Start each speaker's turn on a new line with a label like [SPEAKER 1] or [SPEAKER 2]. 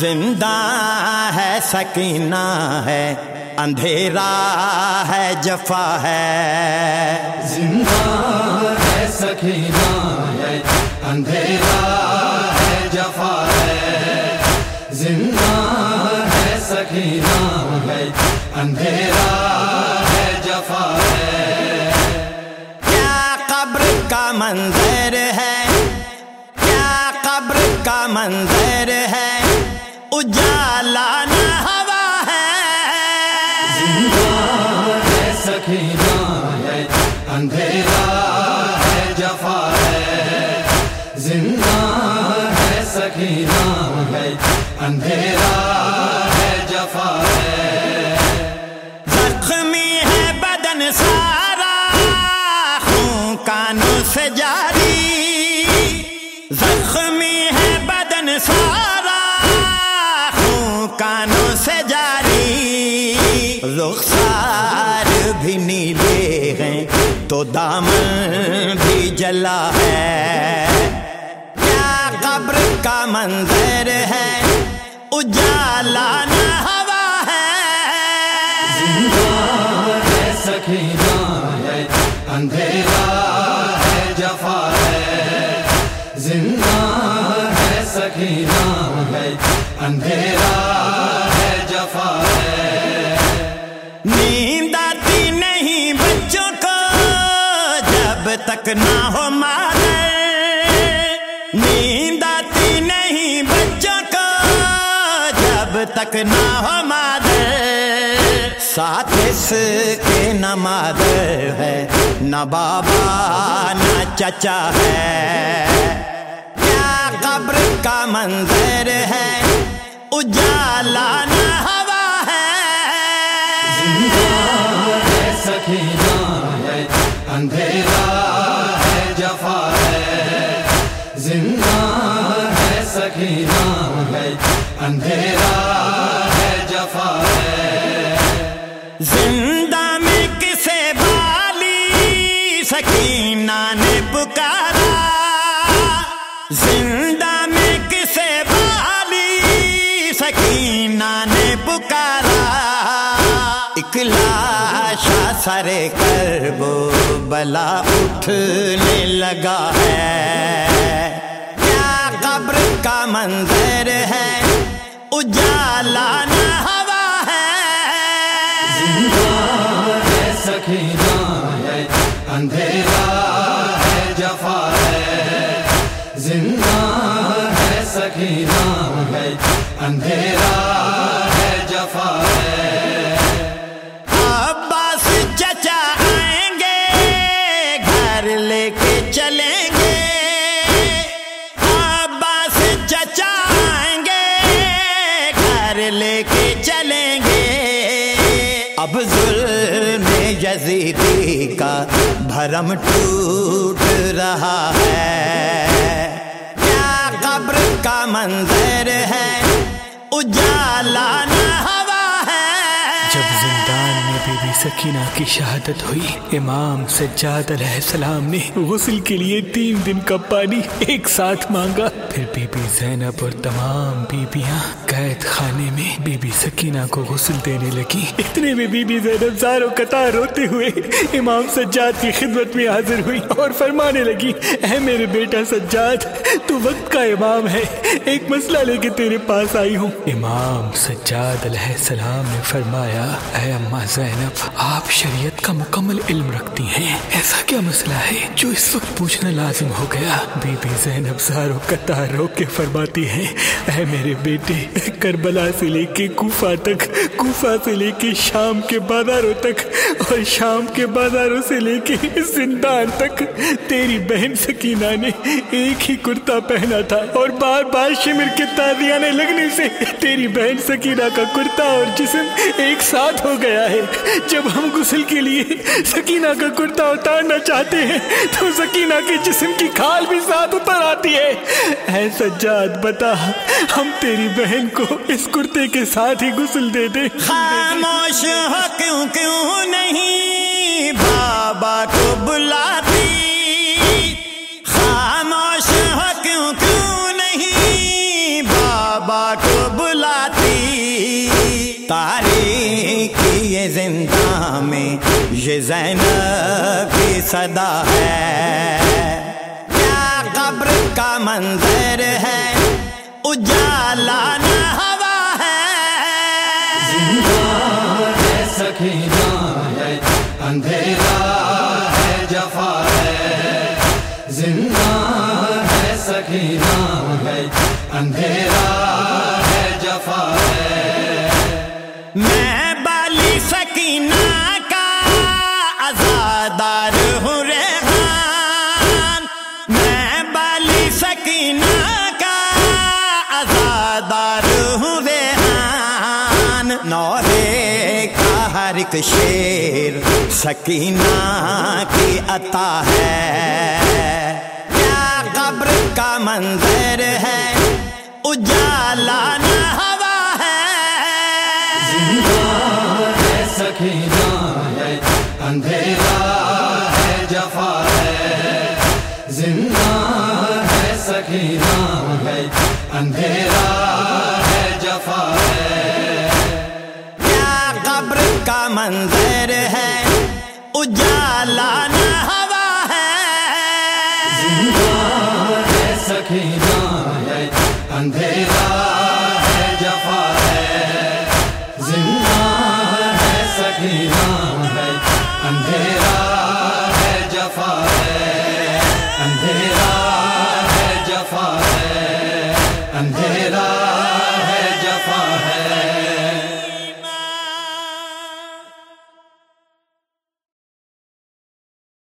[SPEAKER 1] زندہ ہے سکینہ ہے اندھیرا ہے جفا ہے۔
[SPEAKER 2] زندہ ہے سکینہ ہے اندھیرا ہے جفا ہے۔ زندہ ہے سکینہ ہے اندھیرا ہے جفا ہے۔
[SPEAKER 1] کیا قبر کا منظر ہے؟ کیا قبر کا منظر ہے؟ اجالا نہ ہوا ہے
[SPEAKER 2] ہے سکینہ ہے اندھیرا ہے جفا ہے زندہ ہے سکینہ ہے اندھیرا ہے جفا ہے
[SPEAKER 1] زخمی ہے بدن سارا خون کانوں سے جاری زخمی رخسار بھی نیلے ہیں، تو دامن بھی جلا ہے۔ کیا قبر کا منظر ہے؟ اجالا نہ ہوا ہے۔
[SPEAKER 2] ہے ہے، اندھیرا ہے، جفا ہے۔ زندہ ہے، سکینہ ہے، اندھیرا ہے، جفا ہے
[SPEAKER 1] نیند آتی نہیں، بچوں کو جب تک نہ ہو مادر نیند آتی نہیں، بچوں کو جب تک نہ ہو مادر ساتھ اس کے نہ مادر ہے، نہ بابا، نہ چچا ہے۔ کیا قبر کا منظر ہے؟ اجالا نہ ہے۔
[SPEAKER 2] ہے سکینہ ہے، اندھیرا ہے جفا ہے۔ زندہ ہے سکینہ ہے، اندھیرا ہے جفا ہے۔
[SPEAKER 1] زندہ اکلاشا سرے کر بلا اٹھنے لگا ہے۔ کیا قبر کا منظر ہے؟ اجالا نہ ہوا ہے۔
[SPEAKER 2] ہے ہے، اندھیرا ہے، جفا ہے۔ زندہ ہے، سکینہ ہے، اندھیرا
[SPEAKER 1] اب ظلم یزیدی کا بھرم ٹوٹ رہا ہے۔ کیا قبر کا منظر ہے؟ اجالا نہ ہوا ہے۔
[SPEAKER 3] جب زندان میں بی بی سکینہ کی شہادت ہوئی، امام سجاد علیہ السلام نے غسل کے لیے تین دن کا پانی ایک ساتھ مانگا۔ پھر بی بی زینب اور تمام بیبیاں قید خانے میں بی بی سکینہ کو غسل دینے لگی اتنے میں بی بی زینب زارو قطار روتے ہوئے امام سجاد کی خدمت میں حاضر ہوئی اور فرمانے لگی اے میرے بیٹا سجاد، تو وقت کا امام ہے۔ ایک مسئلہ لے کے تیرے پاس آئی ہوں۔ امام سجاد علیہ السلام نے فرمایا، اے اماں زینب، آپ شریعت کا مکمل علم رکھتی ہیں۔ ایسا کیا مسئلہ ہے جو اس وقت پوچھنا لازم ہو گیا؟ بی بی زینب زارو قطار رو کے فرماتی ہے اے میرے بیٹے، کربلا سے لے کے کوفہ تک، کوفہ سے لے کے شام کے بازاروں تک اور شام کے بازاروں سے لے کے زندان تک، تیری بہن سکینہ نے ایک ہی کرتا پہنا تھا اور بار بار شمر کے تازیانے لگنے سے تیری بہن سکینہ کا کرتا اور جسم ایک ساتھ ہو گیا ہے۔ جب ہم غسل کے لیے سکینہ کا کرتا اتارنا چاہتے ہیں، تو سکینہ کے جسم کی کھال بھی ساتھ اتر آتی ہے۔ اے سجاد، بتا، ہم تیری بہن کو اس کرتے کے ساتھ ہی غسل دے دے
[SPEAKER 1] خاموش ہو، کیوں کیوں نہیں؟ بابا کو بلاتی کیوں کیوں نہیں؟ بابا کو بلاتی تاریخ یہ زندہ میں یہ زینب کی صدا ہے۔ کا منظر ہے۔ اجالا نہ ہوا ہے۔
[SPEAKER 2] سکینہ ہے اندھیرا ہے جفا ہے۔ زندہ ہے سکینہ ہے اندھیرا ہے جفا ہے۔
[SPEAKER 1] میں بالی سکینہ کا آزادار ریحان نورے کا ہر ایک شیر سکینہ کی عطا ہے۔ کیا قبر کا منظر ہے؟ اجالا نہ ہوا ہے۔
[SPEAKER 2] ہے، سکینہ ہے، اندھیرا ہے، جفا ہے۔ زندہ ہے، سکینہ ہے، اندھیرا منظر ہے
[SPEAKER 1] اجالا نہ ہوا ہے۔ سکھنا ہے اندھیرا۔